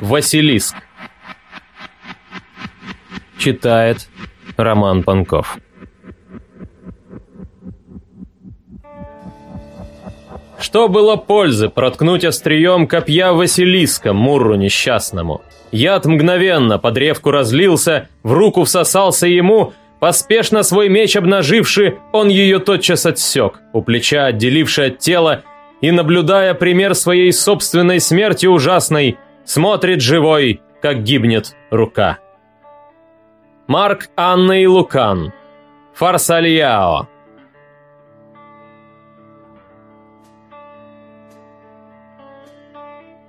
Василиск. Читает Роман Панков. Что было пользы проткнуть острием копья Василиска Мурру несчастному? Яд мгновенно под ревку разлился, в руку всосался ему, поспешно свой меч обнаживший, он ее тотчас отсек, у плеча отделивший от тела, и, наблюдая пример своей собственной смерти ужасной, смотрит живой, как гибнет рука. Марк, Анна и Лукан. Фарсальяо.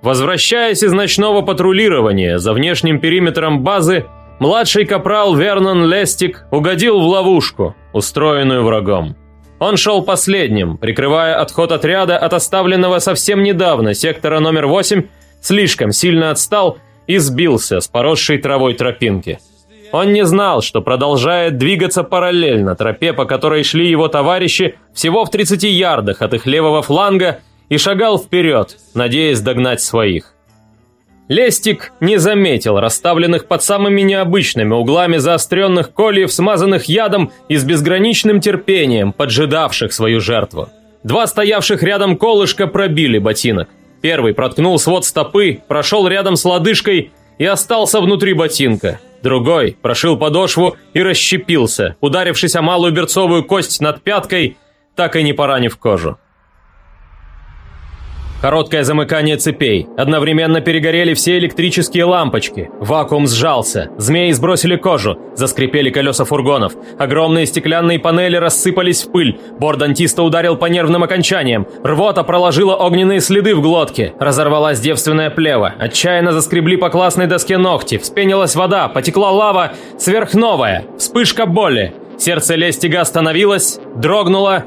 Возвращаясь из ночного патрулирования за внешним периметром базы, младший капрал Вернон Лестик угодил в ловушку, устроенную врагом. Он шел последним, прикрывая отход отряда от оставленного совсем недавно сектора номер 8, слишком сильно отстал и сбился с поросшей травой тропинки. Он не знал, что продолжает двигаться параллельно тропе, по которой шли его товарищи, всего в 30 ярдах от их левого фланга, и шагал вперед, надеясь догнать своих. Лестик не заметил расставленных под самыми необычными углами заостренных кольев, смазанных ядом и с безграничным терпением поджидавших свою жертву. Два стоявших рядом колышка пробили ботинок. Первый проткнул свод стопы, прошел рядом с лодыжкой и остался внутри ботинка. Другой прошил подошву и расщепился, ударившись о малую берцовую кость над пяткой, так и не поранив кожу. Короткое замыкание цепей. Одновременно перегорели все электрические лампочки. Вакуум сжался. Змеи сбросили кожу. Заскрипели колеса фургонов. Огромные стеклянные панели рассыпались в пыль. Борт дантиста ударил по нервным окончаниям. Рвота проложила огненные следы в глотке. Разорвалась девственная плева. Отчаянно заскребли по классной доске ногти. Вспенилась вода. Потекла лава. Сверхновая. Вспышка боли. Сердце Лестига остановилось, дрогнуло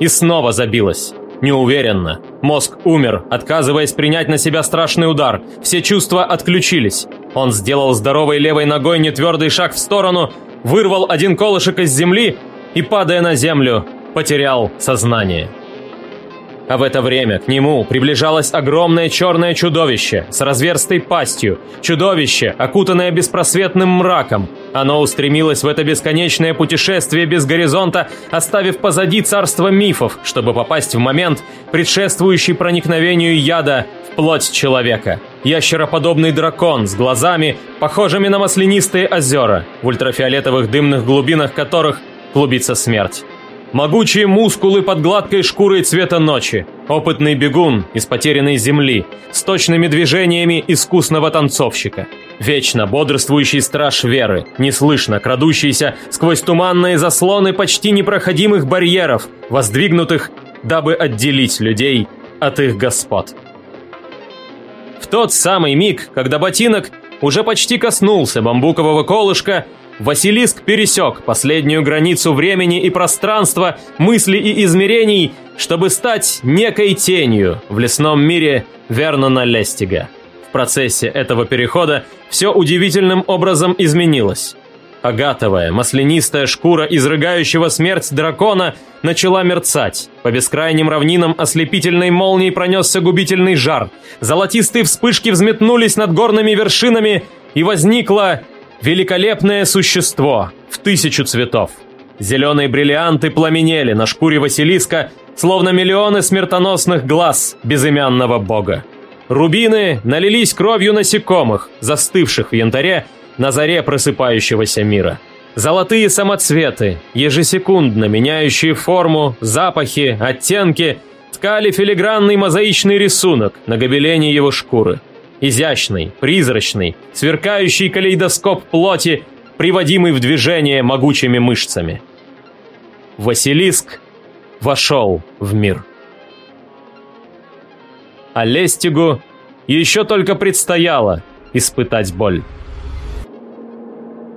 и снова забилось. Неуверенно. Мозг умер, отказываясь принять на себя страшный удар. Все чувства отключились. Он сделал здоровой левой ногой нетвердый шаг в сторону, вырвал один колышек из земли и, падая на землю, потерял сознание. А в это время к нему приближалось огромное черное чудовище с разверстой пастью. Чудовище, окутанное беспросветным мраком. Оно устремилось в это бесконечное путешествие без горизонта, оставив позади царство мифов, чтобы попасть в момент, предшествующий проникновению яда в плоть человека. Ящероподобный дракон с глазами, похожими на маслянистые озера, в ультрафиолетовых дымных глубинах которых клубится смерть. Могучие мускулы под гладкой шкурой цвета ночи. Опытный бегун из потерянной земли. С точными движениями искусного танцовщика. Вечно бодрствующий страж веры. Неслышно крадущийся сквозь туманные заслоны почти непроходимых барьеров, воздвигнутых, дабы отделить людей от их господ. В тот самый миг, когда ботинок уже почти коснулся бамбукового колышка, Василиск пересек последнюю границу времени и пространства, мыслей и измерений, чтобы стать некой тенью в лесном мире Вернона Лестига. В процессе этого перехода все удивительным образом изменилось. Агатовая, маслянистая шкура изрыгающего смерть дракона начала мерцать. По бескрайним равнинам ослепительной молнией пронесся губительный жар. Золотистые вспышки взметнулись над горными вершинами, и возникла Великолепное существо в тысячу цветов. Зеленые бриллианты пламенели на шкуре Василиска, словно миллионы смертоносных глаз безымянного бога. Рубины налились кровью насекомых, застывших в янтаре на заре просыпающегося мира. Золотые самоцветы, ежесекундно меняющие форму, запахи, оттенки, ткали филигранный мозаичный рисунок на гобелене его шкуры – Изящный, призрачный, сверкающий калейдоскоп плоти, приводимый в движение могучими мышцами. Василиск вошел в мир. А Лестигу еще только предстояло испытать боль.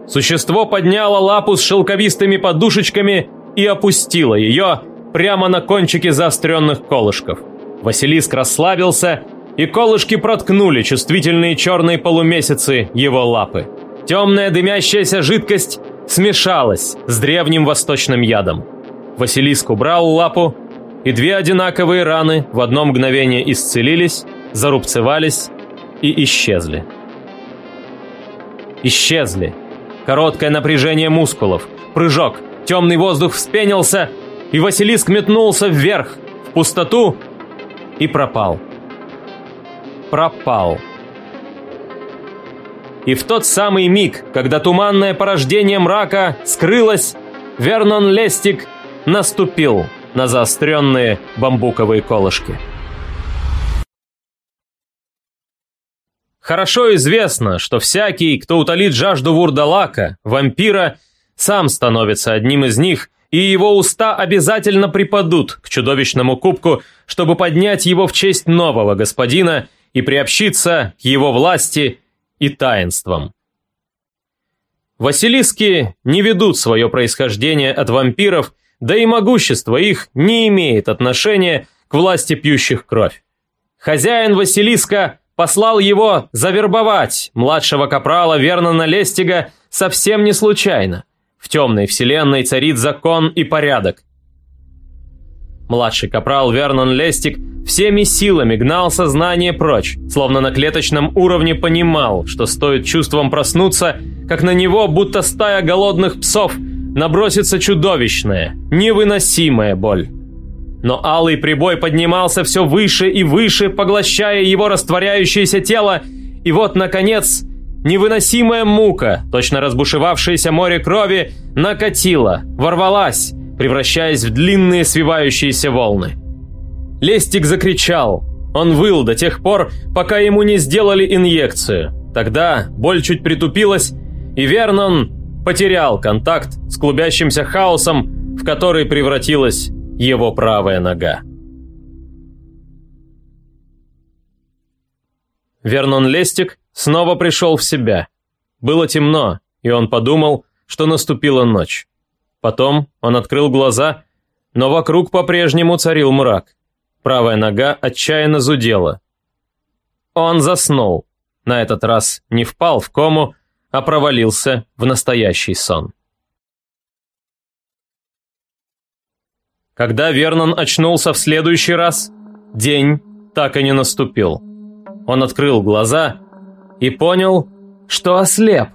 Существо подняло лапу с шелковистыми подушечками и опустило ее прямо на кончики заостренных колышков. Василиск расслабился и колышки проткнули чувствительные черные полумесяцы его лапы. Темная дымящаяся жидкость смешалась с древним восточным ядом. Василиск убрал лапу, и две одинаковые раны в одно мгновение исцелились, зарубцевались и исчезли. Исчезли. Короткое напряжение мускулов, прыжок, темный воздух вспенился, и Василиск метнулся вверх, в пустоту, и пропал. Пропал. И в тот самый миг, когда туманное порождение мрака скрылось, Вернон Лестик наступил на заостренные бамбуковые колышки. Хорошо известно, что всякий, кто утолит жажду вурдалака, вампира, сам становится одним из них, и его уста обязательно припадут к чудовищному кубку, чтобы поднять его в честь нового господина и приобщиться его власти и таинствам. Василиски не ведут свое происхождение от вампиров, да и могущество их не имеет отношения к власти пьющих кровь. Хозяин Василиска послал его завербовать младшего капрала Вернона Лестига совсем не случайно. В темной вселенной царит закон и порядок. Младший капрал Вернон Лестик всеми силами гнал сознание прочь, словно на клеточном уровне понимал, что стоит чувством проснуться, как на него, будто стая голодных псов, набросится чудовищная, невыносимая боль. Но алый прибой поднимался все выше и выше, поглощая его растворяющееся тело, и вот, наконец, невыносимая мука, точно разбушевавшееся море крови, накатила, ворвалась, превращаясь в длинные свивающиеся волны. Лестик закричал. Он выл до тех пор, пока ему не сделали инъекцию. Тогда боль чуть притупилась, и Вернон потерял контакт с клубящимся хаосом, в который превратилась его правая нога. Вернон Лестик снова пришел в себя. Было темно, и он подумал, что наступила ночь. Потом он открыл глаза, но вокруг по-прежнему царил мрак. Правая нога отчаянно зудела. Он заснул. На этот раз не впал в кому, а провалился в настоящий сон. Когда Вернон очнулся в следующий раз, день так и не наступил. Он открыл глаза и понял, что ослеп.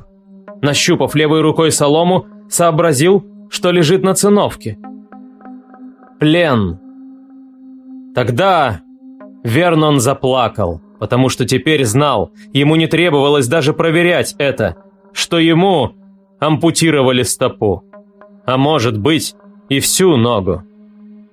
Нащупав левой рукой солому, сообразил, что лежит на циновке. Плен. Тогда Вернон заплакал, потому что теперь знал, ему не требовалось даже проверять это, что ему ампутировали стопу. А может быть, и всю ногу.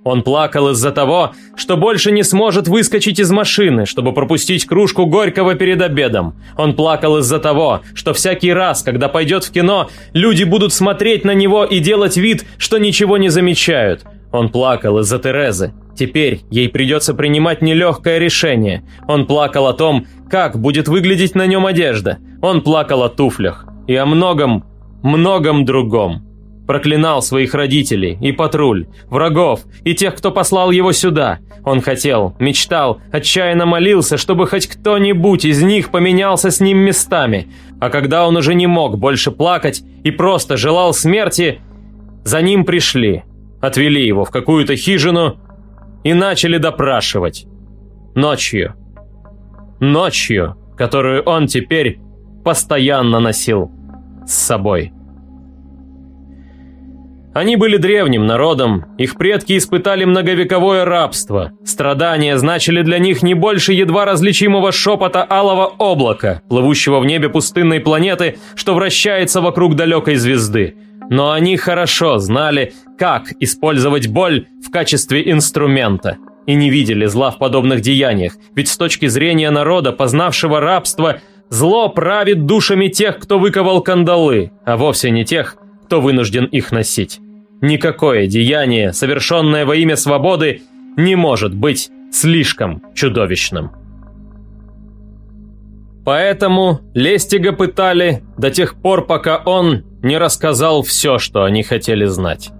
Он плакал из-за того, что больше не сможет выскочить из машины, чтобы пропустить кружку Горького перед обедом. Он плакал из-за того, что всякий раз, когда пойдет в кино, люди будут смотреть на него и делать вид, что ничего не замечают. Он плакал из-за Терезы. Теперь ей придется принимать нелегкое решение. Он плакал о том, как будет выглядеть на нем одежда. Он плакал о туфлях. И о многом, многом другом. Проклинал своих родителей и патруль, врагов и тех, кто послал его сюда. Он хотел, мечтал, отчаянно молился, чтобы хоть кто-нибудь из них поменялся с ним местами. А когда он уже не мог больше плакать и просто желал смерти, за ним пришли, отвели его в какую-то хижину и начали допрашивать. Ночью. Ночью, которую он теперь постоянно носил с собой. Они были древним народом, их предки испытали многовековое рабство. Страдания значили для них не больше едва различимого шепота алого облака, плывущего в небе пустынной планеты, что вращается вокруг далекой звезды. Но они хорошо знали, как использовать боль в качестве инструмента. И не видели зла в подобных деяниях, ведь с точки зрения народа, познавшего рабство, зло правит душами тех, кто выковал кандалы, а вовсе не тех, кто вынужден их носить. Никакое деяние, совершенное во имя свободы, не может быть слишком чудовищным. Поэтому Лестига пытали до тех пор, пока он не рассказал все, что они хотели знать.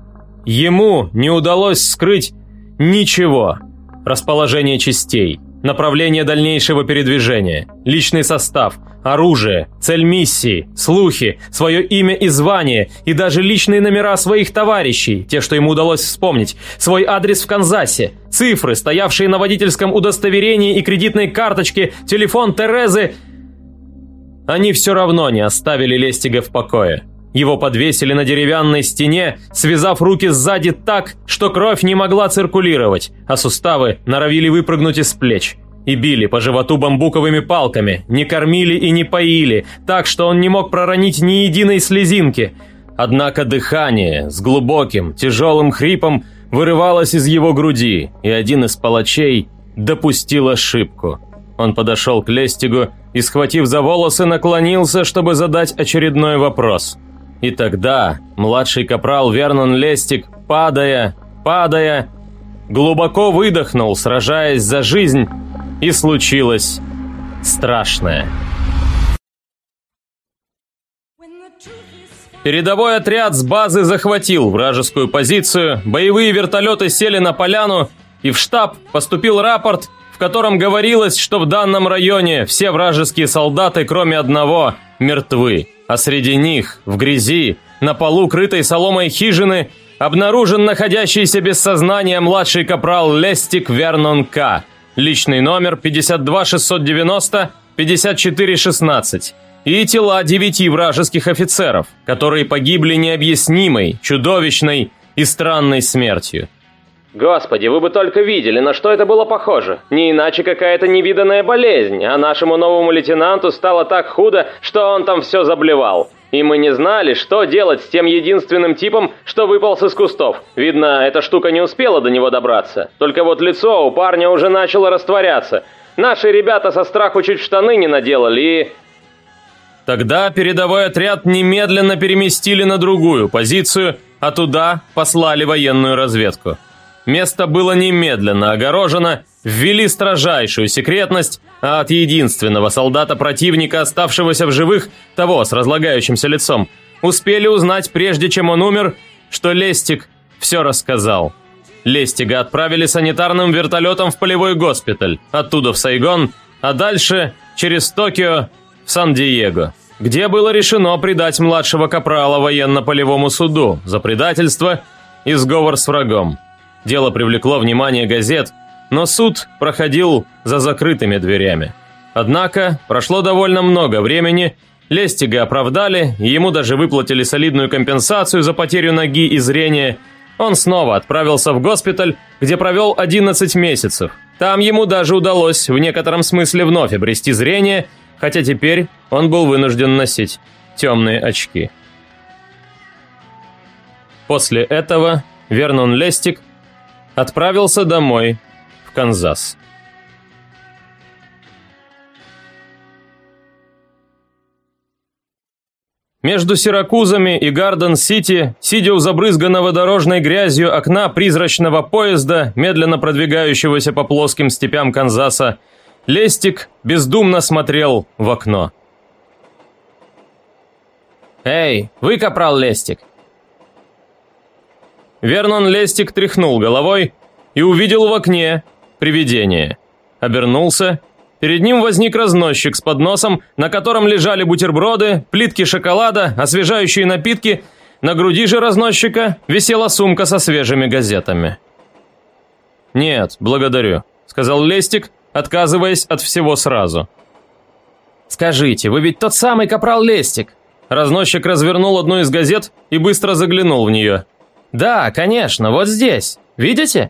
Ему не удалось скрыть ничего. Расположение частей, направление дальнейшего передвижения, личный состав, оружие, цель миссии, слухи, свое имя и звание, и даже личные номера своих товарищей, те, что ему удалось вспомнить, свой адрес в Канзасе, цифры, стоявшие на водительском удостоверении и кредитной карточке, телефон Терезы – Они все равно не оставили Лестига в покое. Его подвесили на деревянной стене, связав руки сзади так, что кровь не могла циркулировать, а суставы норовили выпрыгнуть из плеч. И били по животу бамбуковыми палками, не кормили и не поили, так что он не мог проронить ни единой слезинки. Однако дыхание с глубоким, тяжелым хрипом вырывалось из его груди, и один из палачей допустил ошибку. Он подошел к Лестигу и, схватив за волосы, наклонился, чтобы задать очередной вопрос – и тогда младший капрал Вернон Лестик, падая, падая, глубоко выдохнул, сражаясь за жизнь, и случилось страшное. Передовой отряд с базы захватил вражескую позицию, боевые вертолеты сели на поляну, и в штаб поступил рапорт, в котором говорилось, что в данном районе все вражеские солдаты, кроме одного, мертвы а среди них, в грязи, на полу крытой соломой хижины, обнаружен находящийся без сознания младший капрал Лестик Вернон К. Личный номер 52690-5416. И тела девяти вражеских офицеров, которые погибли необъяснимой, чудовищной и странной смертью. Господи, вы бы только видели, на что это было похоже. Не иначе какая-то невиданная болезнь, а нашему новому лейтенанту стало так худо, что он там все заблевал. И мы не знали, что делать с тем единственным типом, что выполз из кустов. Видно, эта штука не успела до него добраться. Только вот лицо у парня уже начало растворяться. Наши ребята со страху чуть штаны не наделали и... Тогда передовой отряд немедленно переместили на другую позицию, а туда послали военную разведку. Место было немедленно огорожено, ввели строжайшую секретность, а от единственного солдата противника, оставшегося в живых, того с разлагающимся лицом, успели узнать, прежде чем он умер, что Лестик все рассказал. Лестига отправили санитарным вертолетом в полевой госпиталь, оттуда в Сайгон, а дальше через Токио в Сан-Диего, где было решено предать младшего капрала военно-полевому суду за предательство и сговор с врагом. Дело привлекло внимание газет, но суд проходил за закрытыми дверями. Однако прошло довольно много времени, Лестига оправдали, ему даже выплатили солидную компенсацию за потерю ноги и зрения. Он снова отправился в госпиталь, где провел 11 месяцев. Там ему даже удалось в некотором смысле вновь обрести зрение, хотя теперь он был вынужден носить темные очки. После этого Вернон Лестик отправился домой, в Канзас. Между Сиракузами и Гарден-Сити, сидя у забрызганного дорожной грязью окна призрачного поезда, медленно продвигающегося по плоским степям Канзаса, Лестик бездумно смотрел в окно. «Эй, вы, капрал Лестик, Вернон Лестик тряхнул головой и увидел в окне привидение. Обернулся. Перед ним возник разносчик с подносом, на котором лежали бутерброды, плитки шоколада, освежающие напитки. На груди же разносчика висела сумка со свежими газетами. «Нет, благодарю», — сказал Лестик, отказываясь от всего сразу. «Скажите, вы ведь тот самый капрал Лестик?» Разносчик развернул одну из газет и быстро заглянул в нее. «Да, конечно, вот здесь. Видите?»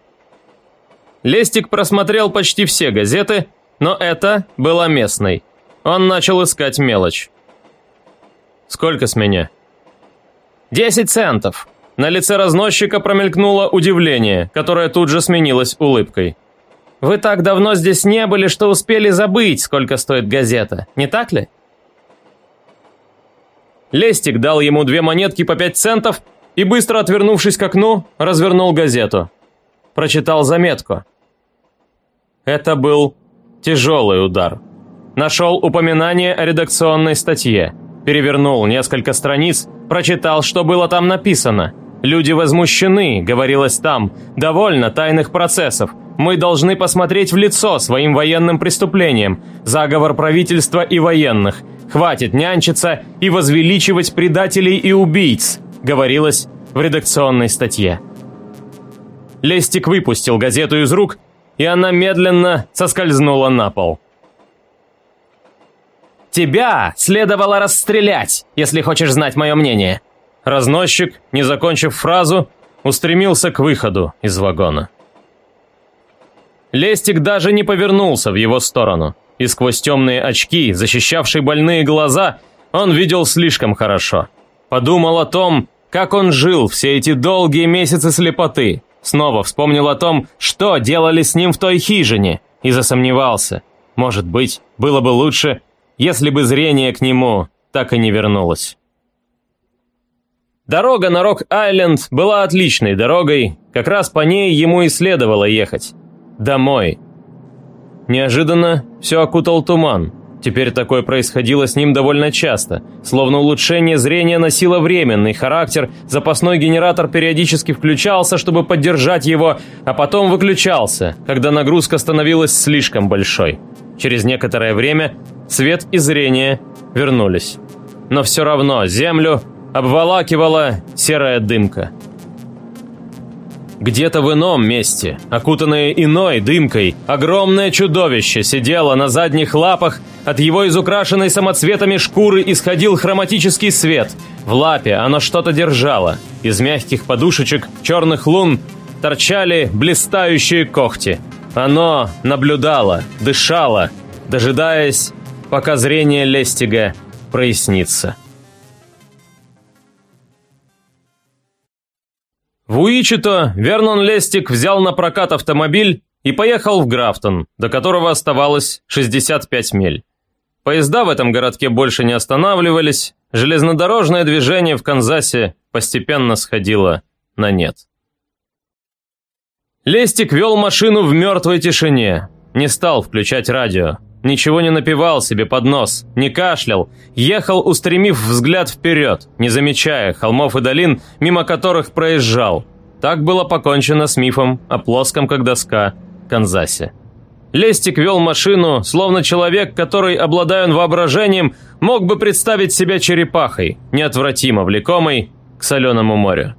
Лестик просмотрел почти все газеты, но это была местной. Он начал искать мелочь. «Сколько с меня?» «Десять центов». На лице разносчика промелькнуло удивление, которое тут же сменилось улыбкой. «Вы так давно здесь не были, что успели забыть, сколько стоит газета, не так ли?» Лестик дал ему две монетки по пять центов и, быстро отвернувшись к окну, развернул газету. Прочитал заметку. Это был тяжелый удар. Нашел упоминание о редакционной статье. Перевернул несколько страниц, прочитал, что было там написано. «Люди возмущены», — говорилось там, — «довольно тайных процессов. Мы должны посмотреть в лицо своим военным преступлениям. Заговор правительства и военных. Хватит нянчиться и возвеличивать предателей и убийц говорилось в редакционной статье. Лестик выпустил газету из рук, и она медленно соскользнула на пол. Тебя следовало расстрелять, если хочешь знать мое мнение». Разносчик, не закончив фразу, устремился к выходу из вагона. Лестик даже не повернулся в его сторону, и сквозь темные очки, защищавшие больные глаза, он видел слишком хорошо. Подумал о том, как он жил все эти долгие месяцы слепоты, снова вспомнил о том, что делали с ним в той хижине, и засомневался. Может быть, было бы лучше, если бы зрение к нему так и не вернулось. Дорога на Рок-Айленд была отличной дорогой, как раз по ней ему и следовало ехать. Домой. Неожиданно все окутал туман. Теперь такое происходило с ним довольно часто. Словно улучшение зрения носило временный характер, запасной генератор периодически включался, чтобы поддержать его, а потом выключался, когда нагрузка становилась слишком большой. Через некоторое время свет и зрение вернулись. Но все равно землю обволакивала серая дымка. Где-то в ином месте, окутанное иной дымкой, огромное чудовище сидело на задних лапах, от его изукрашенной самоцветами шкуры исходил хроматический свет. В лапе оно что-то держало. Из мягких подушечек черных лун торчали блистающие когти. Оно наблюдало, дышало, дожидаясь, пока зрение Лестига прояснится. В Уичито Вернон Лестик взял на прокат автомобиль и поехал в Графтон, до которого оставалось 65 миль. Поезда в этом городке больше не останавливались, железнодорожное движение в Канзасе постепенно сходило на нет. Лестик вел машину в мертвой тишине, не стал включать радио, ничего не напевал себе под нос, не кашлял, ехал, устремив взгляд вперед, не замечая холмов и долин, мимо которых проезжал. Так было покончено с мифом о плоском, как доска, Канзасе. Лестик вел машину, словно человек, который, обладая воображением, мог бы представить себя черепахой, неотвратимо влекомой к соленому морю.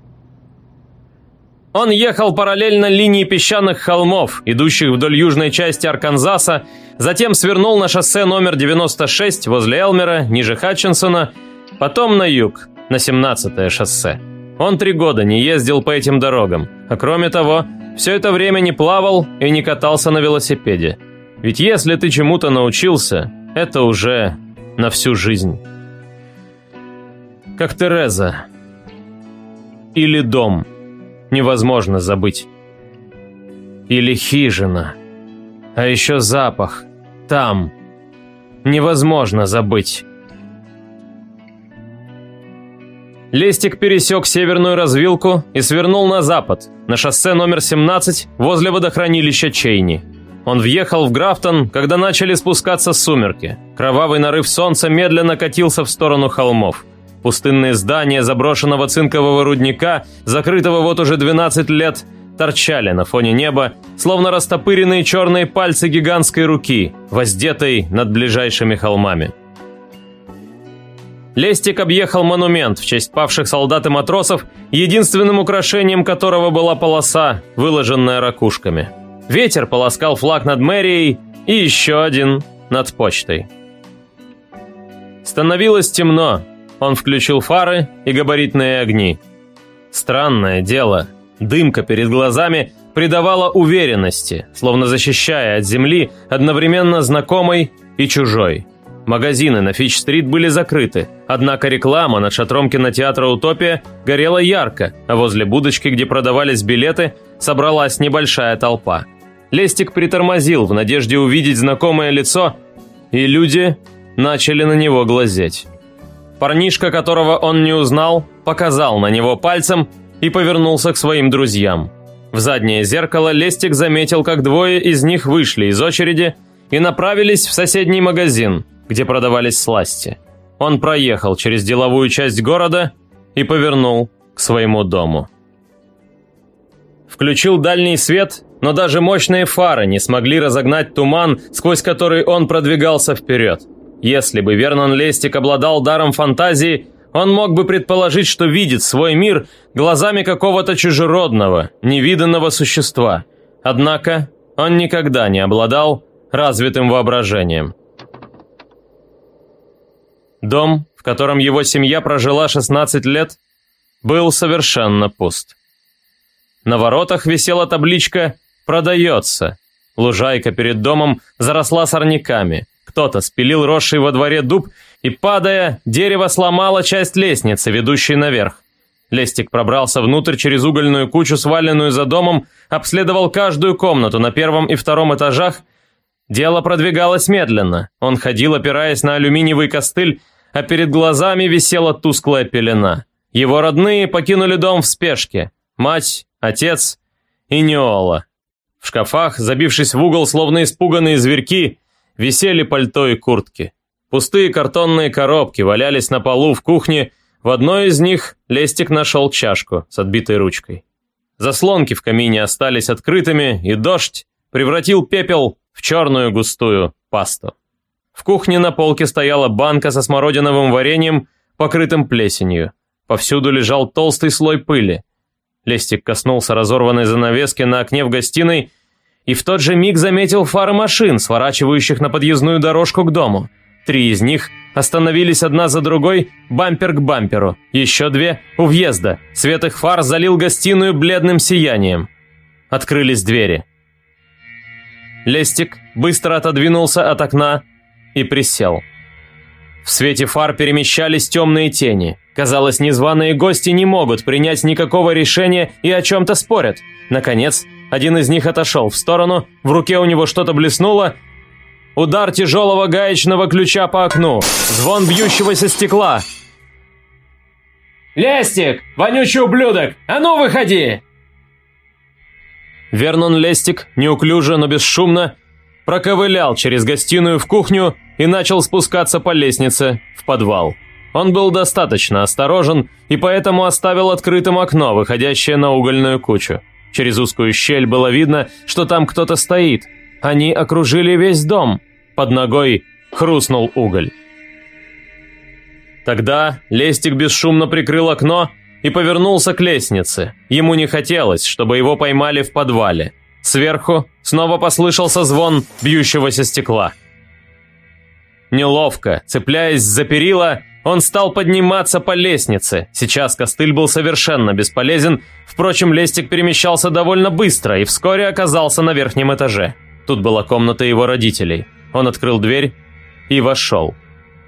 Он ехал параллельно линии песчаных холмов, идущих вдоль южной части Арканзаса, затем свернул на шоссе номер 96 возле Элмера, ниже Хатчинсона, потом на юг, на 17-е шоссе. Он три года не ездил по этим дорогам, а кроме того, все это время не плавал и не катался на велосипеде. Ведь если ты чему-то научился, это уже на всю жизнь. Как Тереза. Или дом невозможно забыть. Или хижина. А еще запах. Там. Невозможно забыть. Лестик пересек северную развилку и свернул на запад, на шоссе номер 17 возле водохранилища Чейни. Он въехал в Графтон, когда начали спускаться сумерки. Кровавый нарыв солнца медленно катился в сторону холмов. Пустынные здания заброшенного цинкового рудника, закрытого вот уже 12 лет, торчали на фоне неба, словно растопыренные черные пальцы гигантской руки, воздетой над ближайшими холмами. Лестик объехал монумент в честь павших солдат и матросов, единственным украшением которого была полоса, выложенная ракушками. Ветер полоскал флаг над мэрией и еще один над почтой. Становилось темно, он включил фары и габаритные огни. Странное дело. Дымка перед глазами придавала уверенности, словно защищая от земли одновременно знакомой и чужой. Магазины на Фич-стрит были закрыты, однако реклама над шатром кинотеатра «Утопия» горела ярко, а возле будочки, где продавались билеты, собралась небольшая толпа. Лестик притормозил в надежде увидеть знакомое лицо, и люди начали на него глазеть. Парнишка, которого он не узнал, показал на него пальцем и повернулся к своим друзьям. В заднее зеркало Лестик заметил, как двое из них вышли из очереди и направились в соседний магазин, где продавались сласти. Он проехал через деловую часть города и повернул к своему дому. Включил дальний свет, но даже мощные фары не смогли разогнать туман, сквозь который он продвигался вперед. Если бы Вернон Лестик обладал даром фантазии, он мог бы предположить, что видит свой мир глазами какого-то чужеродного, невиданного существа. Однако он никогда не обладал развитым воображением. Дом, в котором его семья прожила 16 лет, был совершенно пуст. На воротах висела табличка «Продается». Лужайка перед домом заросла сорняками. Кто-то спилил росший во дворе дуб и, падая, дерево сломало часть лестницы, ведущей наверх. Лестик пробрался внутрь через угольную кучу, сваленную за домом, обследовал каждую комнату на первом и втором этажах. Дело продвигалось медленно. Он ходил, опираясь на алюминиевый костыль, а перед глазами висела тусклая пелена. Его родные покинули дом в спешке. Мать, отец и Неола. В шкафах, забившись в угол, словно испуганные зверьки, висели пальто и куртки. Пустые картонные коробки валялись на полу в кухне, в одной из них Лестик нашел чашку с отбитой ручкой. Заслонки в камине остались открытыми, и дождь превратил пепел в черную густую пасту. В кухне на полке стояла банка со смородиновым вареньем, покрытым плесенью. Повсюду лежал толстый слой пыли. Лестик коснулся разорванной занавески на окне в гостиной и в тот же миг заметил фары машин, сворачивающих на подъездную дорожку к дому. Три из них остановились одна за другой, бампер к бамперу. Еще две у въезда. Свет их фар залил гостиную бледным сиянием. Открылись двери. Лестик быстро отодвинулся от окна и присел. В свете фар перемещались темные тени. Казалось, незваные гости не могут принять никакого решения и о чем-то спорят. Наконец, один из них отошел в сторону, в руке у него что-то блеснуло. Удар тяжелого гаечного ключа по окну. Звон бьющегося стекла. «Лестик! Вонючий ублюдок! А ну, выходи!» Вернон Лестик, неуклюже, но бесшумно, проковылял через гостиную в кухню и начал спускаться по лестнице в подвал. Он был достаточно осторожен и поэтому оставил открытым окно, выходящее на угольную кучу. Через узкую щель было видно, что там кто-то стоит. Они окружили весь дом. Под ногой хрустнул уголь. Тогда Лестик бесшумно прикрыл окно и повернулся к лестнице. Ему не хотелось, чтобы его поймали в подвале. Сверху снова послышался звон бьющегося стекла. Неловко, цепляясь за перила, он стал подниматься по лестнице. Сейчас костыль был совершенно бесполезен, впрочем, лестик перемещался довольно быстро и вскоре оказался на верхнем этаже. Тут была комната его родителей. Он открыл дверь и вошел.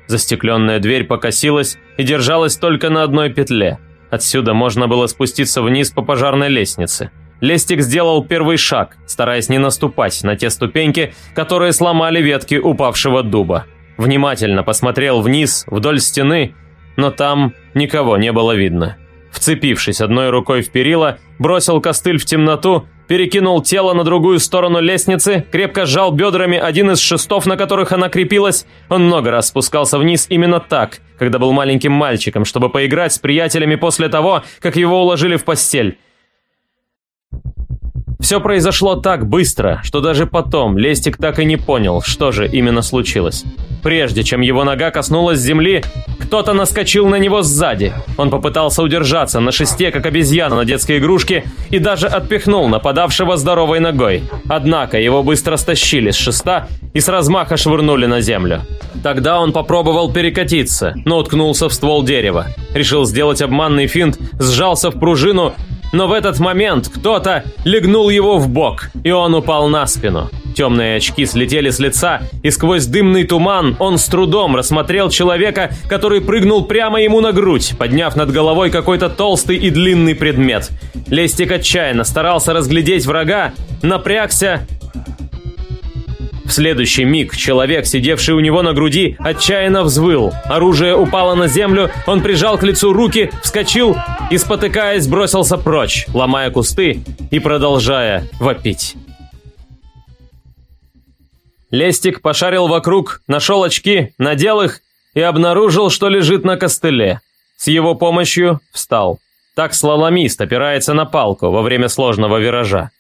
Застекленная дверь покосилась и держалась только на одной петле. Отсюда можно было спуститься вниз по пожарной лестнице. Лестик сделал первый шаг, стараясь не наступать на те ступеньки, которые сломали ветки упавшего дуба внимательно посмотрел вниз, вдоль стены, но там никого не было видно. Вцепившись одной рукой в перила, бросил костыль в темноту, перекинул тело на другую сторону лестницы, крепко сжал бедрами один из шестов, на которых она крепилась. Он много раз спускался вниз именно так, когда был маленьким мальчиком, чтобы поиграть с приятелями после того, как его уложили в постель. Все произошло так быстро, что даже потом Лестик так и не понял, что же именно случилось. Прежде чем его нога коснулась земли, кто-то наскочил на него сзади. Он попытался удержаться на шесте, как обезьяна на детской игрушке, и даже отпихнул нападавшего здоровой ногой. Однако его быстро стащили с шеста и с размаха швырнули на землю. Тогда он попробовал перекатиться, но уткнулся в ствол дерева. Решил сделать обманный финт, сжался в пружину но в этот момент кто-то легнул его в бок, и он упал на спину. Темные очки слетели с лица, и сквозь дымный туман он с трудом рассмотрел человека, который прыгнул прямо ему на грудь, подняв над головой какой-то толстый и длинный предмет. Лестик отчаянно старался разглядеть врага, напрягся в следующий миг человек, сидевший у него на груди, отчаянно взвыл. Оружие упало на землю, он прижал к лицу руки, вскочил и, спотыкаясь, бросился прочь, ломая кусты и продолжая вопить. Лестик пошарил вокруг, нашел очки, надел их и обнаружил, что лежит на костыле. С его помощью встал. Так слаломист опирается на палку во время сложного виража.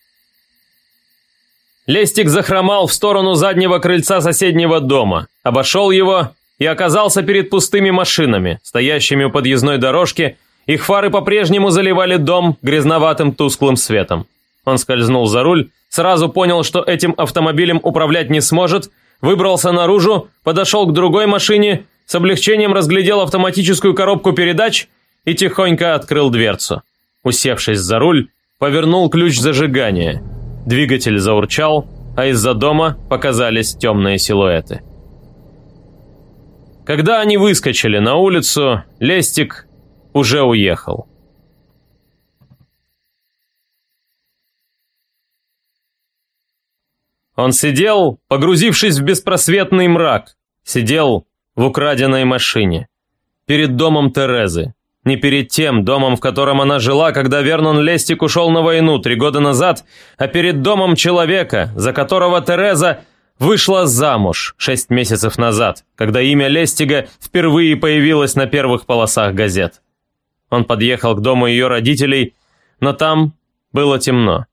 Лестик захромал в сторону заднего крыльца соседнего дома, обошел его и оказался перед пустыми машинами, стоящими у подъездной дорожки, их фары по-прежнему заливали дом грязноватым тусклым светом. Он скользнул за руль, сразу понял, что этим автомобилем управлять не сможет, выбрался наружу, подошел к другой машине, с облегчением разглядел автоматическую коробку передач и тихонько открыл дверцу. Усевшись за руль, повернул ключ зажигания. Двигатель заурчал, а из-за дома показались темные силуэты. Когда они выскочили на улицу, Лестик уже уехал. Он сидел, погрузившись в беспросветный мрак, сидел в украденной машине, перед домом Терезы, не перед тем домом, в котором она жила, когда Вернон Лестик ушел на войну три года назад, а перед домом человека, за которого Тереза вышла замуж шесть месяцев назад, когда имя Лестига впервые появилось на первых полосах газет. Он подъехал к дому ее родителей, но там было темно.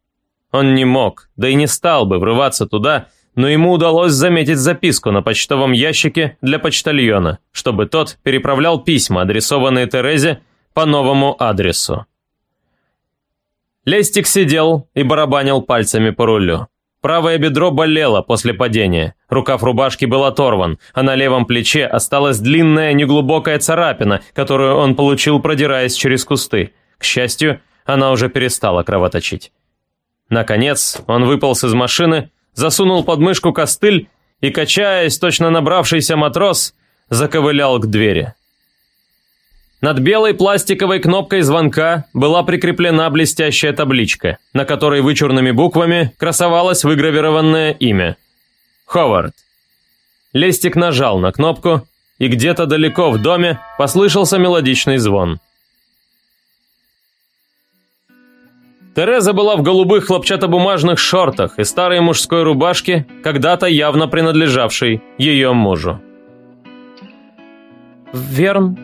Он не мог, да и не стал бы врываться туда, но ему удалось заметить записку на почтовом ящике для почтальона, чтобы тот переправлял письма, адресованные Терезе, по новому адресу. Лестик сидел и барабанил пальцами по рулю. Правое бедро болело после падения, рукав рубашки был оторван, а на левом плече осталась длинная неглубокая царапина, которую он получил, продираясь через кусты. К счастью, она уже перестала кровоточить. Наконец, он выполз из машины, засунул под мышку костыль и, качаясь, точно набравшийся матрос, заковылял к двери. Над белой пластиковой кнопкой звонка была прикреплена блестящая табличка, на которой вычурными буквами красовалось выгравированное имя. Ховард. Лестик нажал на кнопку, и где-то далеко в доме послышался мелодичный звон. Тереза была в голубых хлопчатобумажных шортах и старой мужской рубашке, когда-то явно принадлежавшей ее мужу. «Верн?»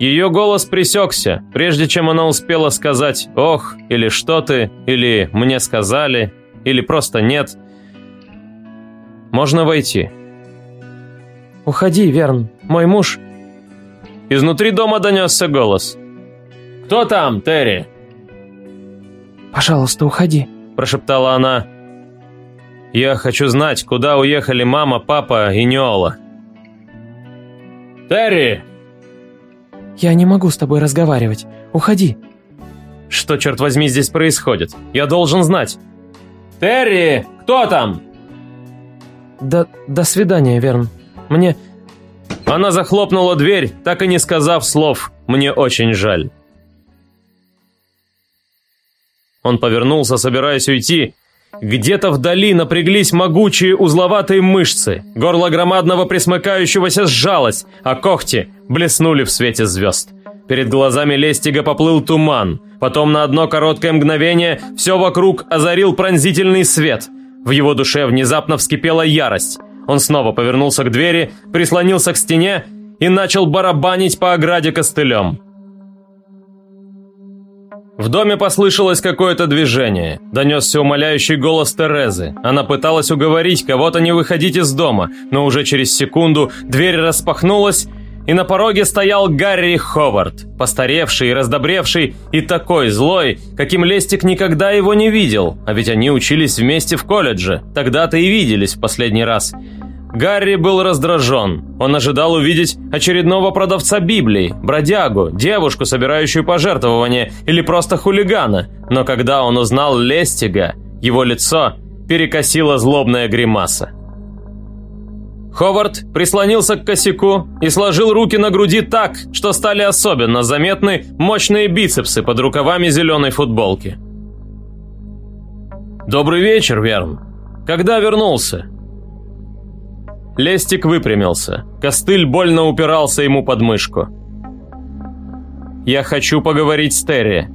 Ее голос пресекся, прежде чем она успела сказать «ох» или «что ты», или «мне сказали», или просто «нет». «Можно войти». «Уходи, Верн, мой муж...» Изнутри дома донесся голос. «Кто там, Терри?» «Пожалуйста, уходи», – прошептала она. «Я хочу знать, куда уехали мама, папа и Неола». «Терри!» «Я не могу с тобой разговаривать. Уходи». «Что, черт возьми, здесь происходит? Я должен знать». «Терри! Кто там?» «До, до свидания, Верн. Мне...» Она захлопнула дверь, так и не сказав слов «мне очень жаль». Он повернулся, собираясь уйти. Где-то вдали напряглись могучие узловатые мышцы. Горло громадного присмыкающегося сжалось, а когти блеснули в свете звезд. Перед глазами Лестига поплыл туман. Потом на одно короткое мгновение все вокруг озарил пронзительный свет. В его душе внезапно вскипела ярость. Он снова повернулся к двери, прислонился к стене и начал барабанить по ограде костылем. В доме послышалось какое-то движение. Донесся умоляющий голос Терезы. Она пыталась уговорить кого-то не выходить из дома, но уже через секунду дверь распахнулась, и на пороге стоял Гарри Ховард, постаревший и раздобревший, и такой злой, каким Лестик никогда его не видел, а ведь они учились вместе в колледже, тогда-то и виделись в последний раз. Гарри был раздражен. Он ожидал увидеть очередного продавца Библии, бродягу, девушку, собирающую пожертвования, или просто хулигана. Но когда он узнал Лестига, его лицо перекосила злобная гримаса. Ховард прислонился к косяку и сложил руки на груди так, что стали особенно заметны мощные бицепсы под рукавами зеленой футболки. «Добрый вечер, Верн. Когда вернулся?» Лестик выпрямился. Костыль больно упирался ему под мышку. «Я хочу поговорить с Терри».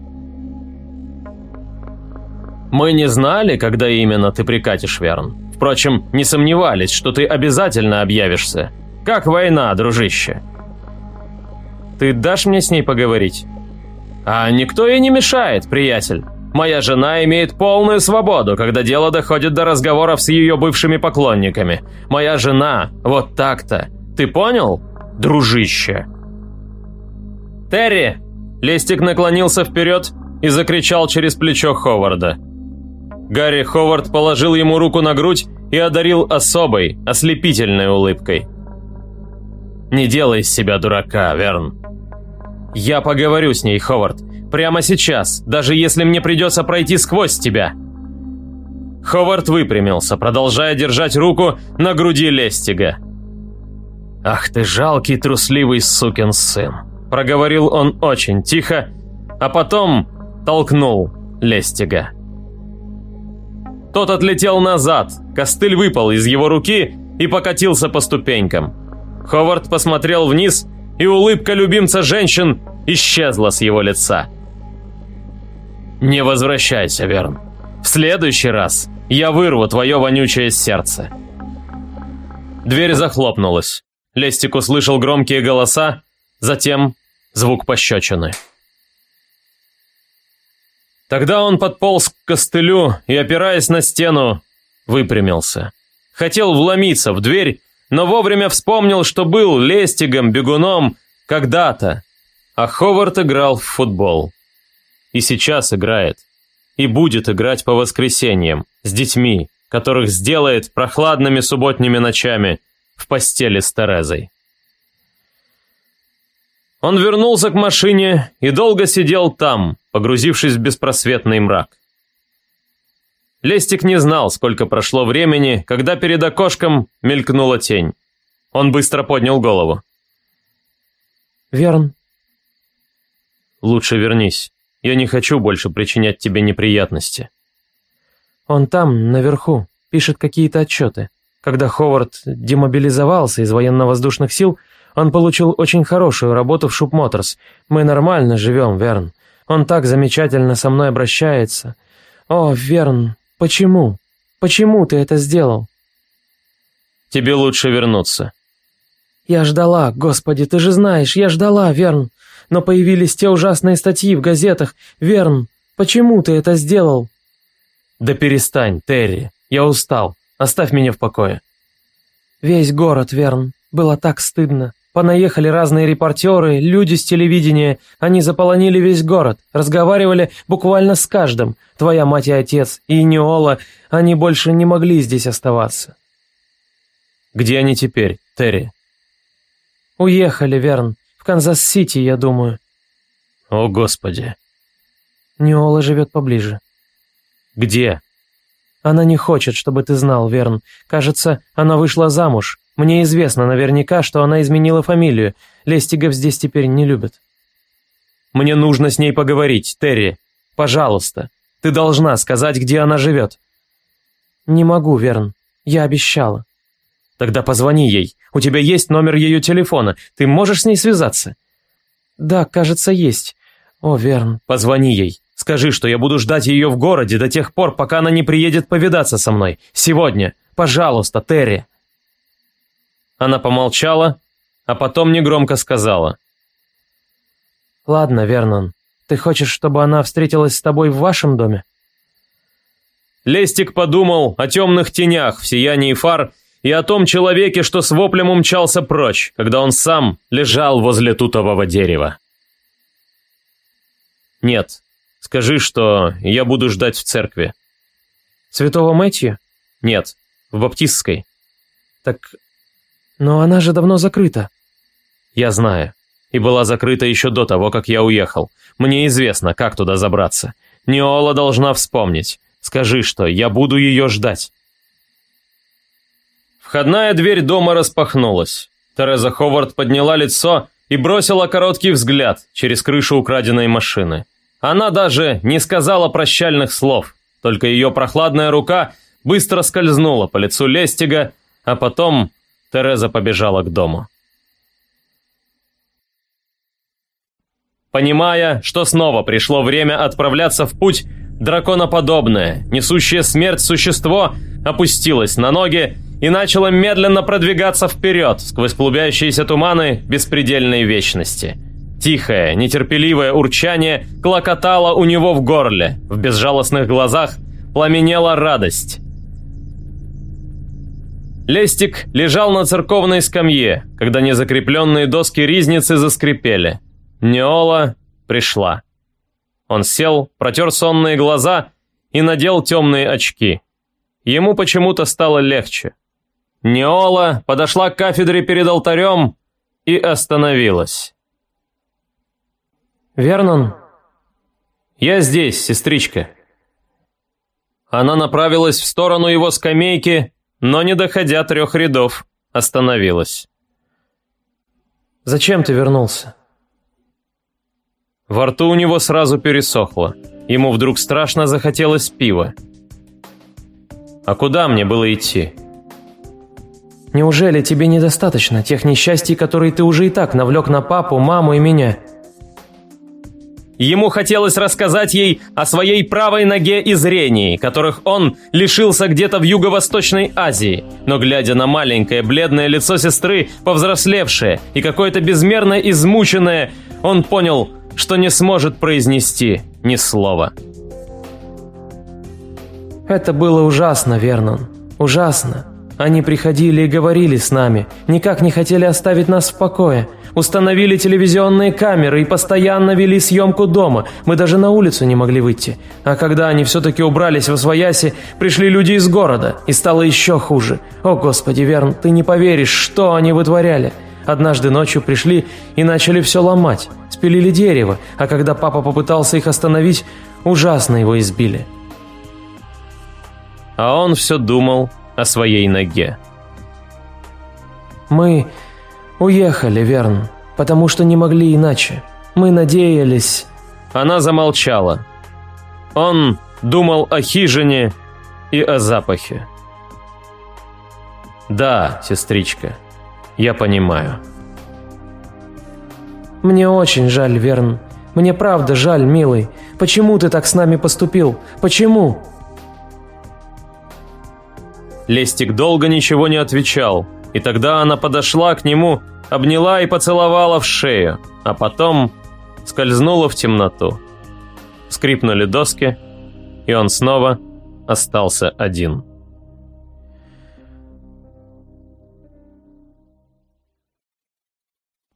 «Мы не знали, когда именно ты прикатишь, Верн. Впрочем, не сомневались, что ты обязательно объявишься. Как война, дружище?» «Ты дашь мне с ней поговорить?» «А никто ей не мешает, приятель. Моя жена имеет полную свободу, когда дело доходит до разговоров с ее бывшими поклонниками. Моя жена, вот так-то. Ты понял, дружище?» «Терри!» Лестик наклонился вперед и закричал через плечо Ховарда. Гарри Ховард положил ему руку на грудь и одарил особой, ослепительной улыбкой. Не делай из себя дурака, Верн. Я поговорю с ней, Ховард. Прямо сейчас, даже если мне придется пройти сквозь тебя. Ховард выпрямился, продолжая держать руку на груди Лестига. «Ах ты жалкий трусливый сукин сын!» Проговорил он очень тихо, а потом толкнул Лестига. Тот отлетел назад, костыль выпал из его руки и покатился по ступенькам. Ховард посмотрел вниз, и улыбка любимца женщин исчезла с его лица. «Не возвращайся, Верн. В следующий раз я вырву твое вонючее сердце». Дверь захлопнулась. Лестик услышал громкие голоса, затем звук пощечины. Тогда он подполз к костылю и, опираясь на стену, выпрямился. Хотел вломиться в дверь, но вовремя вспомнил, что был лестигом, бегуном когда-то, а Ховард играл в футбол. И сейчас играет. И будет играть по воскресеньям с детьми, которых сделает прохладными субботними ночами в постели с Терезой. Он вернулся к машине и долго сидел там, погрузившись в беспросветный мрак. Лестик не знал, сколько прошло времени, когда перед окошком мелькнула тень. Он быстро поднял голову. «Верн». «Лучше вернись. Я не хочу больше причинять тебе неприятности». «Он там, наверху, пишет какие-то отчеты. Когда Ховард демобилизовался из военно-воздушных сил, он получил очень хорошую работу в Шуп Моторс. Мы нормально живем, Верн. Он так замечательно со мной обращается. О, Верн, почему? Почему ты это сделал? Тебе лучше вернуться. Я ждала, господи, ты же знаешь, я ждала, Верн. Но появились те ужасные статьи в газетах. Верн, почему ты это сделал? Да перестань, Терри. Я устал. Оставь меня в покое. Весь город, Верн. Было так стыдно. Понаехали разные репортеры, люди с телевидения. Они заполонили весь город, разговаривали буквально с каждым. Твоя мать и отец, и Неола, они больше не могли здесь оставаться. Где они теперь, Терри? Уехали, Верн. Канзас-Сити, я думаю. О, Господи. Неола живет поближе. Где? Она не хочет, чтобы ты знал, Верн. Кажется, она вышла замуж. Мне известно наверняка, что она изменила фамилию. Лестигов здесь теперь не любят. Мне нужно с ней поговорить, Терри. Пожалуйста. Ты должна сказать, где она живет. Не могу, Верн. Я обещала. Тогда позвони ей. У тебя есть номер ее телефона. Ты можешь с ней связаться? Да, кажется, есть. О, Верн. Позвони ей. Скажи, что я буду ждать ее в городе до тех пор, пока она не приедет повидаться со мной. Сегодня. Пожалуйста, Терри. Она помолчала, а потом негромко сказала. «Ладно, Вернон, ты хочешь, чтобы она встретилась с тобой в вашем доме?» Лестик подумал о темных тенях в сиянии фар и о том человеке, что с воплем умчался прочь, когда он сам лежал возле тутового дерева. «Нет, скажи, что я буду ждать в церкви». «Святого Мэтью?» «Нет, в Баптистской». «Так «Но она же давно закрыта». «Я знаю. И была закрыта еще до того, как я уехал. Мне известно, как туда забраться. Неола должна вспомнить. Скажи, что я буду ее ждать». Входная дверь дома распахнулась. Тереза Ховард подняла лицо и бросила короткий взгляд через крышу украденной машины. Она даже не сказала прощальных слов, только ее прохладная рука быстро скользнула по лицу Лестига, а потом Тереза побежала к дому. Понимая, что снова пришло время отправляться в путь, драконоподобное, несущее смерть существо опустилось на ноги и начало медленно продвигаться вперед сквозь клубящиеся туманы беспредельной вечности. Тихое, нетерпеливое урчание клокотало у него в горле, в безжалостных глазах пламенела радость. Лестик лежал на церковной скамье, когда незакрепленные доски ризницы заскрипели. Неола пришла. Он сел, протер сонные глаза и надел темные очки. Ему почему-то стало легче. Неола подошла к кафедре перед алтарем, и остановилась. «Вернон?» «Я здесь, сестричка». Она направилась в сторону его скамейки, но, не доходя трех рядов, остановилась. «Зачем ты вернулся?» Во рту у него сразу пересохло. Ему вдруг страшно захотелось пива. «А куда мне было идти?» «Неужели тебе недостаточно тех несчастий, которые ты уже и так навлек на папу, маму и меня?» Ему хотелось рассказать ей о своей правой ноге и зрении, которых он лишился где-то в Юго-Восточной Азии. Но глядя на маленькое бледное лицо сестры, повзрослевшее и какое-то безмерно измученное, он понял, что не сможет произнести ни слова. «Это было ужасно, Вернон. Ужасно. Они приходили и говорили с нами, никак не хотели оставить нас в покое. Установили телевизионные камеры и постоянно вели съемку дома. Мы даже на улицу не могли выйти. А когда они все-таки убрались в Освояси, пришли люди из города, и стало еще хуже. О, Господи, Верн, ты не поверишь, что они вытворяли. Однажды ночью пришли и начали все ломать. Спилили дерево, а когда папа попытался их остановить, ужасно его избили. А он все думал о своей ноге. «Мы уехали, Верн, потому что не могли иначе. Мы надеялись...» Она замолчала. Он думал о хижине и о запахе. «Да, сестричка, я понимаю». «Мне очень жаль, Верн. Мне правда жаль, милый. Почему ты так с нами поступил? Почему?» Лестик долго ничего не отвечал, и тогда она подошла к нему, обняла и поцеловала в шею, а потом скользнула в темноту. Скрипнули доски, и он снова остался один.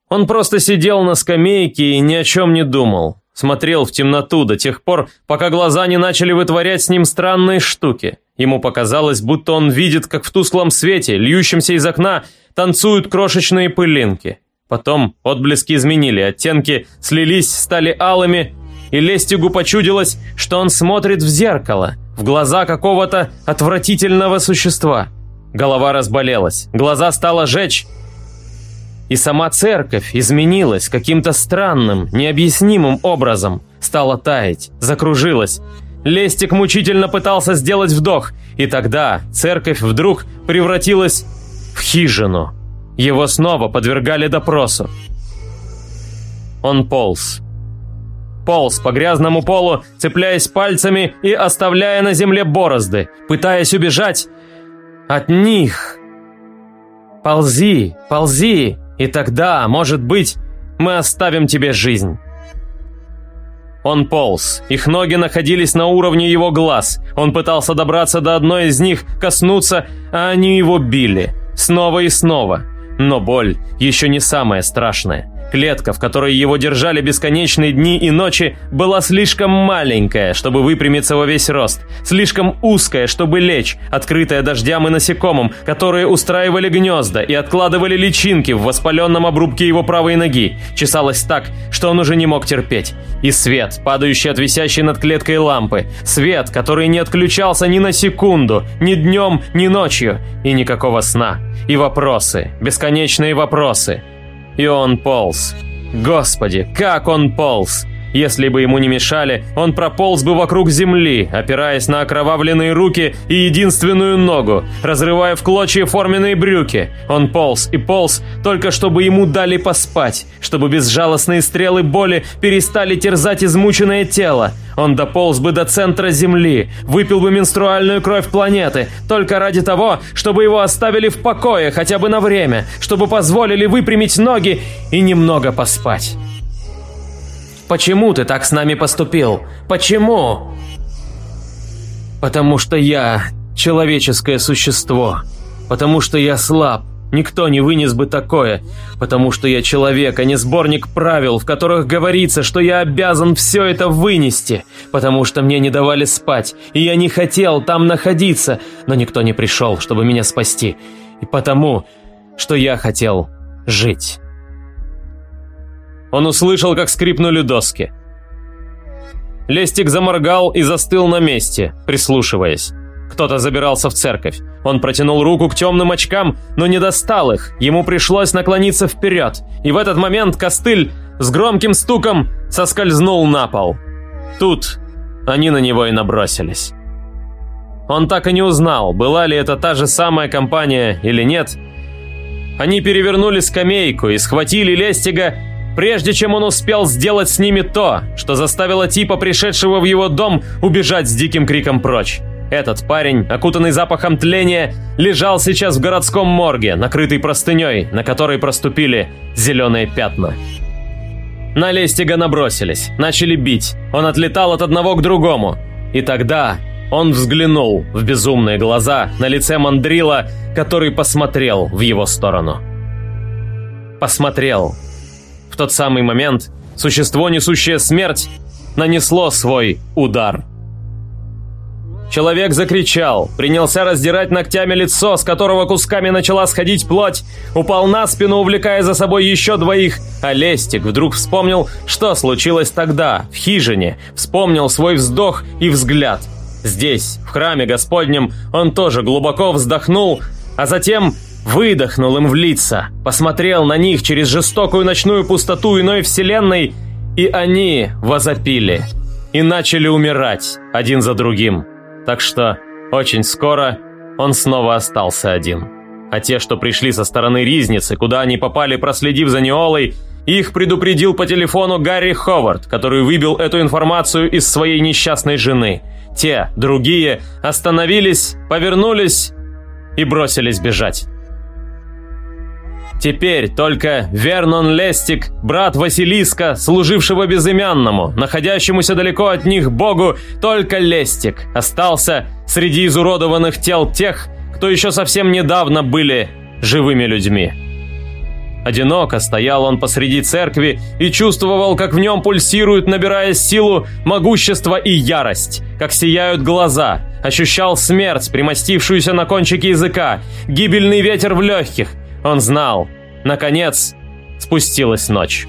Он просто сидел на скамейке и ни о чем не думал. Смотрел в темноту до тех пор, пока глаза не начали вытворять с ним странные штуки. Ему показалось, будто он видит, как в тусклом свете, льющемся из окна, танцуют крошечные пылинки. Потом отблески изменили, оттенки слились, стали алыми, и Лестигу почудилось, что он смотрит в зеркало, в глаза какого-то отвратительного существа. Голова разболелась, глаза стало жечь, и сама церковь изменилась каким-то странным, необъяснимым образом, стала таять, закружилась. Лестик мучительно пытался сделать вдох, и тогда церковь вдруг превратилась в хижину. Его снова подвергали допросу. Он полз. Полз по грязному полу, цепляясь пальцами и оставляя на земле борозды, пытаясь убежать от них. «Ползи, ползи!» И тогда, может быть, мы оставим тебе жизнь». Он полз. Их ноги находились на уровне его глаз. Он пытался добраться до одной из них, коснуться, а они его били. Снова и снова. Но боль еще не самое страшное. Клетка, в которой его держали бесконечные дни и ночи, была слишком маленькая, чтобы выпрямиться во весь рост, слишком узкая, чтобы лечь, открытая дождям и насекомым, которые устраивали гнезда и откладывали личинки в воспаленном обрубке его правой ноги, чесалась так, что он уже не мог терпеть. И свет, падающий от висящей над клеткой лампы, свет, который не отключался ни на секунду, ни днем, ни ночью, и никакого сна. И вопросы, бесконечные вопросы. И он полз. Господи, как он полз! Если бы ему не мешали, он прополз бы вокруг земли, опираясь на окровавленные руки и единственную ногу, разрывая в клочья форменные брюки. Он полз и полз, только чтобы ему дали поспать, чтобы безжалостные стрелы боли перестали терзать измученное тело. Он дополз бы до центра Земли, выпил бы менструальную кровь планеты, только ради того, чтобы его оставили в покое хотя бы на время, чтобы позволили выпрямить ноги и немного поспать. Почему ты так с нами поступил? Почему? Потому что я человеческое существо. Потому что я слаб. Никто не вынес бы такое. Потому что я человек, а не сборник правил, в которых говорится, что я обязан все это вынести. Потому что мне не давали спать, и я не хотел там находиться, но никто не пришел, чтобы меня спасти. И потому, что я хотел жить. Он услышал, как скрипнули доски. Лестик заморгал и застыл на месте, прислушиваясь. Кто-то забирался в церковь. Он протянул руку к темным очкам, но не достал их. Ему пришлось наклониться вперед. И в этот момент костыль с громким стуком соскользнул на пол. Тут они на него и набросились. Он так и не узнал, была ли это та же самая компания или нет. Они перевернули скамейку и схватили Лестига, прежде чем он успел сделать с ними то, что заставило типа, пришедшего в его дом, убежать с диким криком прочь. Этот парень, окутанный запахом тления, лежал сейчас в городском морге, накрытый простыней, на которой проступили зеленые пятна. На Лестига набросились, начали бить. Он отлетал от одного к другому. И тогда он взглянул в безумные глаза на лице Мандрила, который посмотрел в его сторону. Посмотрел. В тот самый момент существо, несущее смерть, нанесло свой удар. Человек закричал, принялся раздирать ногтями лицо, с которого кусками начала сходить плоть, упал на спину, увлекая за собой еще двоих, а Лестик вдруг вспомнил, что случилось тогда, в хижине, вспомнил свой вздох и взгляд. Здесь, в храме Господнем, он тоже глубоко вздохнул, а затем выдохнул им в лица, посмотрел на них через жестокую ночную пустоту иной вселенной, и они возопили и начали умирать один за другим. Так что очень скоро он снова остался один. А те, что пришли со стороны Ризницы, куда они попали, проследив за Неолой, их предупредил по телефону Гарри Ховард, который выбил эту информацию из своей несчастной жены. Те, другие, остановились, повернулись и бросились бежать. Теперь только Вернон Лестик, брат Василиска, служившего безымянному, находящемуся далеко от них богу, только Лестик остался среди изуродованных тел тех, кто еще совсем недавно были живыми людьми. Одиноко стоял он посреди церкви и чувствовал, как в нем пульсирует, набирая силу, могущество и ярость, как сияют глаза, ощущал смерть, примостившуюся на кончике языка, гибельный ветер в легких, он знал. Наконец, спустилась ночь.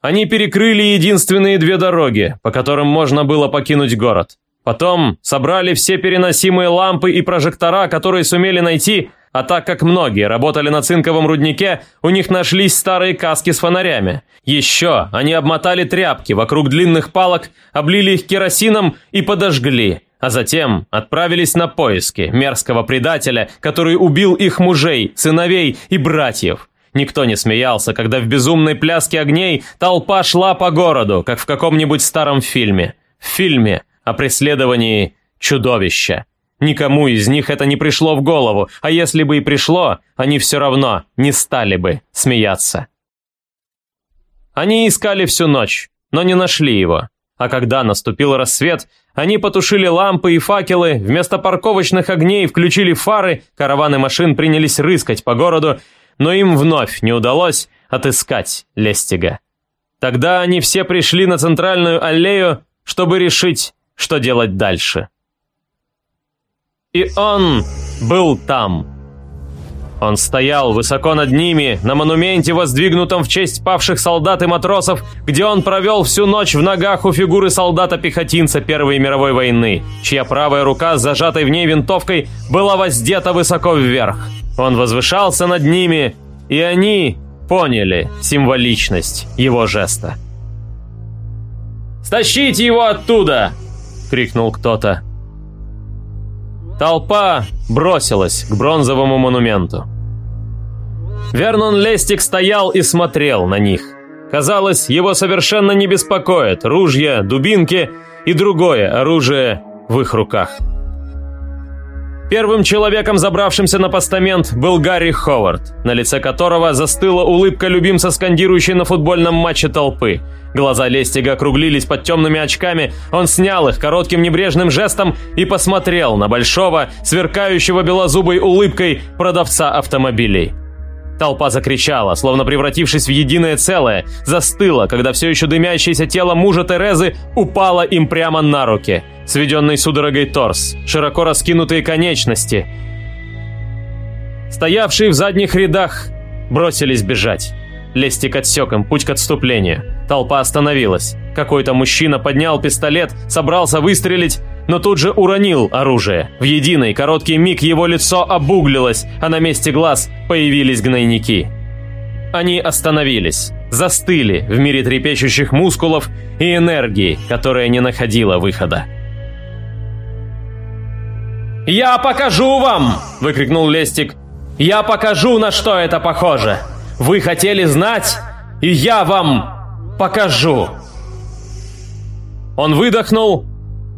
Они перекрыли единственные две дороги, по которым можно было покинуть город. Потом собрали все переносимые лампы и прожектора, которые сумели найти, а так как многие работали на цинковом руднике, у них нашлись старые каски с фонарями. Еще они обмотали тряпки вокруг длинных палок, облили их керосином и подожгли – а затем отправились на поиски мерзкого предателя, который убил их мужей, сыновей и братьев. Никто не смеялся, когда в безумной пляске огней толпа шла по городу, как в каком-нибудь старом фильме. В фильме о преследовании чудовища. Никому из них это не пришло в голову, а если бы и пришло, они все равно не стали бы смеяться. Они искали всю ночь, но не нашли его. А когда наступил рассвет, они потушили лампы и факелы, вместо парковочных огней включили фары, караваны машин принялись рыскать по городу, но им вновь не удалось отыскать Лестига. Тогда они все пришли на центральную аллею, чтобы решить, что делать дальше. И он был там. Он стоял высоко над ними, на монументе, воздвигнутом в честь павших солдат и матросов, где он провел всю ночь в ногах у фигуры солдата-пехотинца Первой мировой войны, чья правая рука с зажатой в ней винтовкой была воздета высоко вверх. Он возвышался над ними, и они поняли символичность его жеста. «Стащите его оттуда!» — крикнул кто-то. Толпа бросилась к бронзовому монументу. Вернон Лестик стоял и смотрел на них. Казалось, его совершенно не беспокоит ружья, дубинки и другое оружие в их руках. Первым человеком, забравшимся на постамент, был Гарри Ховард, на лице которого застыла улыбка любимца, скандирующей на футбольном матче толпы. Глаза Лестига округлились под темными очками, он снял их коротким небрежным жестом и посмотрел на большого, сверкающего белозубой улыбкой продавца автомобилей. Толпа закричала, словно превратившись в единое целое, застыла, когда все еще дымящееся тело мужа Терезы упало им прямо на руки. Сведенный судорогой торс, широко раскинутые конечности. стоявшие в задних рядах, бросились бежать. Лестик отсек им путь к отступлению. Толпа остановилась. Какой-то мужчина поднял пистолет, собрался выстрелить, но тут же уронил оружие. В единый короткий миг его лицо обуглилось, а на месте глаз появились гнойники. Они остановились, застыли в мире трепещущих мускулов и энергии, которая не находила выхода. «Я покажу вам!» – выкрикнул Лестик. «Я покажу, на что это похоже! Вы хотели знать, и я вам покажу!» Он выдохнул,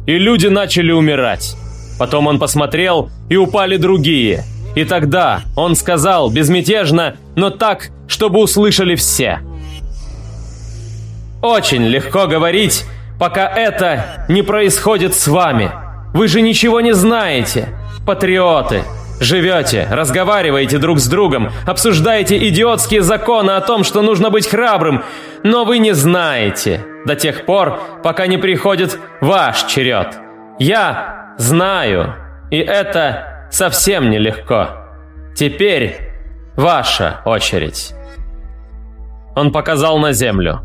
и люди начали умирать. Потом он посмотрел, и упали другие. И тогда он сказал безмятежно, но так, чтобы услышали все. «Очень легко говорить, пока это не происходит с вами. Вы же ничего не знаете, патриоты. Живете, разговариваете друг с другом, обсуждаете идиотские законы о том, что нужно быть храбрым, но вы не знаете до тех пор, пока не приходит ваш черед. Я знаю, и это совсем нелегко. Теперь ваша очередь. Он показал на землю.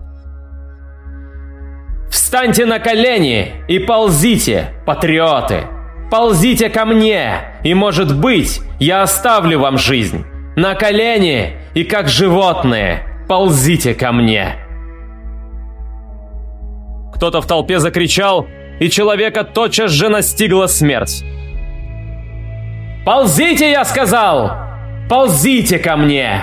«Встаньте на колени и ползите, патриоты!» Ползите ко мне, и, может быть, я оставлю вам жизнь. На колени и как животные ползите ко мне. Кто-то в толпе закричал, и человека тотчас же настигла смерть. «Ползите, я сказал! Ползите ко мне!»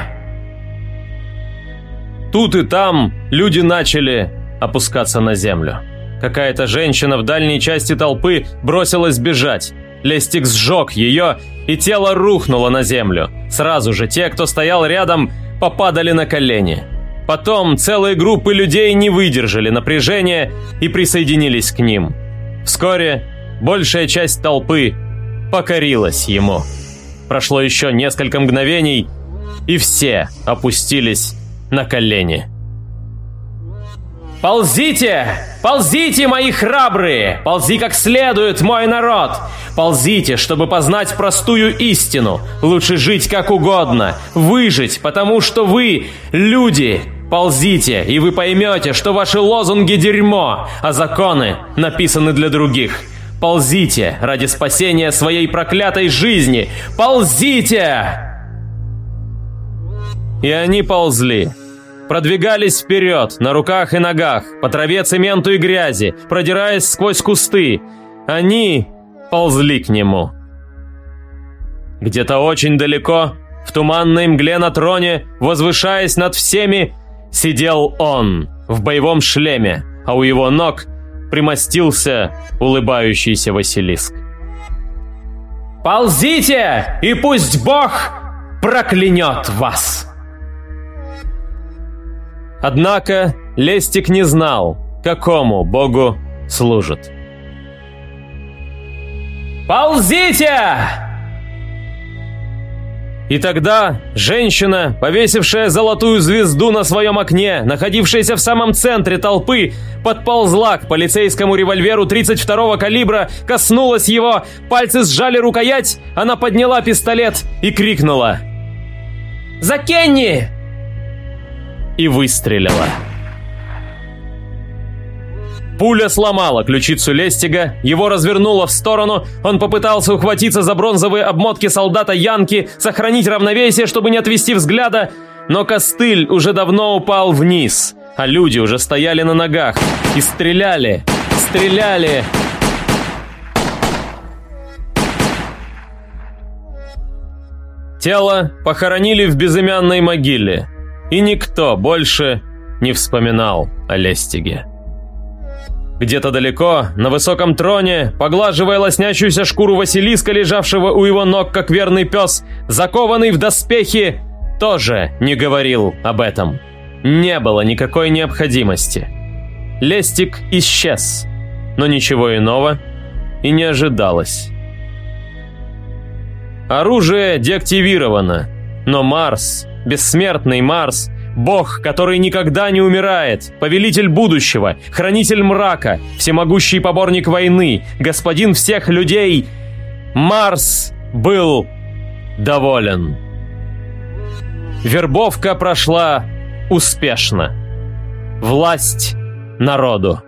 Тут и там люди начали опускаться на землю. Какая-то женщина в дальней части толпы бросилась бежать. Лестик сжег ее, и тело рухнуло на землю. Сразу же те, кто стоял рядом, попадали на колени. Потом целые группы людей не выдержали напряжения и присоединились к ним. Вскоре большая часть толпы покорилась ему. Прошло еще несколько мгновений, и все опустились на колени. «Ползите! Ползите, мои храбрые! Ползи как следует, мой народ! Ползите, чтобы познать простую истину. Лучше жить как угодно, выжить, потому что вы – люди!» Ползите, и вы поймете, что ваши лозунги – дерьмо, а законы написаны для других. Ползите ради спасения своей проклятой жизни! Ползите! И они ползли продвигались вперед, на руках и ногах, по траве, цементу и грязи, продираясь сквозь кусты. Они ползли к нему. Где-то очень далеко, в туманной мгле на троне, возвышаясь над всеми, сидел он в боевом шлеме, а у его ног примостился улыбающийся Василиск. «Ползите, и пусть Бог проклянет вас!» Однако Лестик не знал, какому богу служит. «Ползите!» И тогда женщина, повесившая золотую звезду на своем окне, находившаяся в самом центре толпы, подползла к полицейскому револьверу 32-го калибра, коснулась его, пальцы сжали рукоять, она подняла пистолет и крикнула. «За Кенни! И выстрелила. Пуля сломала ключицу Лестига, его развернуло в сторону, он попытался ухватиться за бронзовые обмотки солдата Янки, сохранить равновесие, чтобы не отвести взгляда, но костыль уже давно упал вниз, а люди уже стояли на ногах и стреляли, стреляли. Тело похоронили в безымянной могиле и никто больше не вспоминал о Лестиге. Где-то далеко, на высоком троне, поглаживая лоснящуюся шкуру Василиска, лежавшего у его ног, как верный пес, закованный в доспехи, тоже не говорил об этом. Не было никакой необходимости. Лестик исчез, но ничего иного и не ожидалось. Оружие деактивировано, но Марс бессмертный Марс, бог, который никогда не умирает, повелитель будущего, хранитель мрака, всемогущий поборник войны, господин всех людей. Марс был доволен. Вербовка прошла успешно. Власть народу.